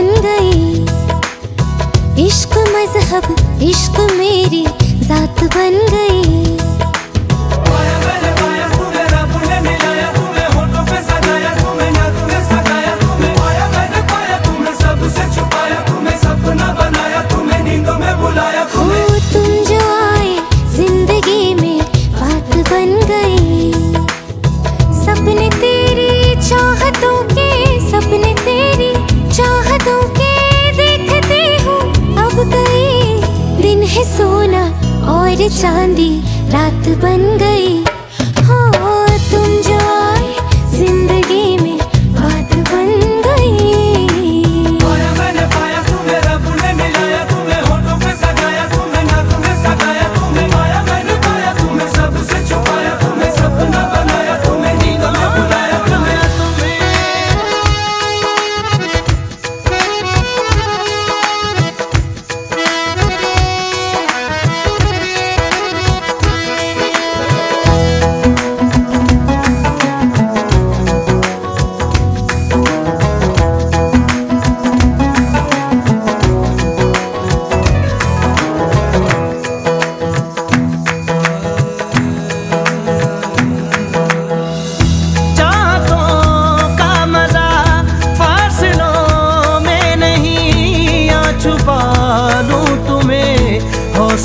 बन गई इश्क मज़हब इश्क मेरी जात बन गई। और चांदी रात बन गई।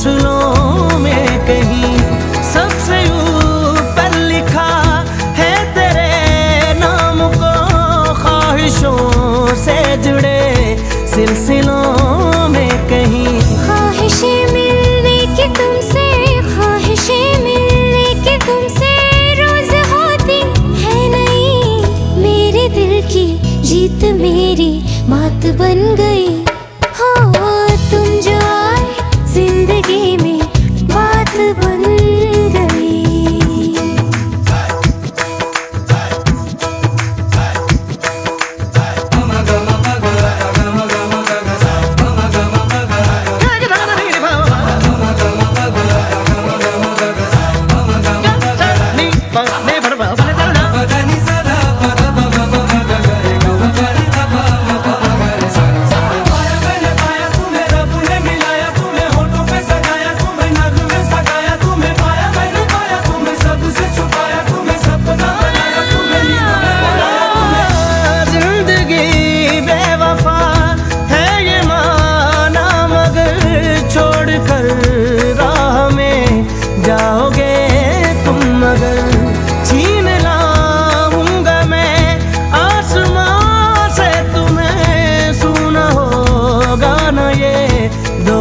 हौसलों में कहीं सबसे ऊपर लिखा है तेरे नाम को ख्वाहिशों से जुड़े सिलसिलों ख्वाहिशें मिलने की तुमसे, ख्वाहिशें मिलने की तुमसे रोज होती है नहीं मेरे दिल की जीत मेरी मात बन गई।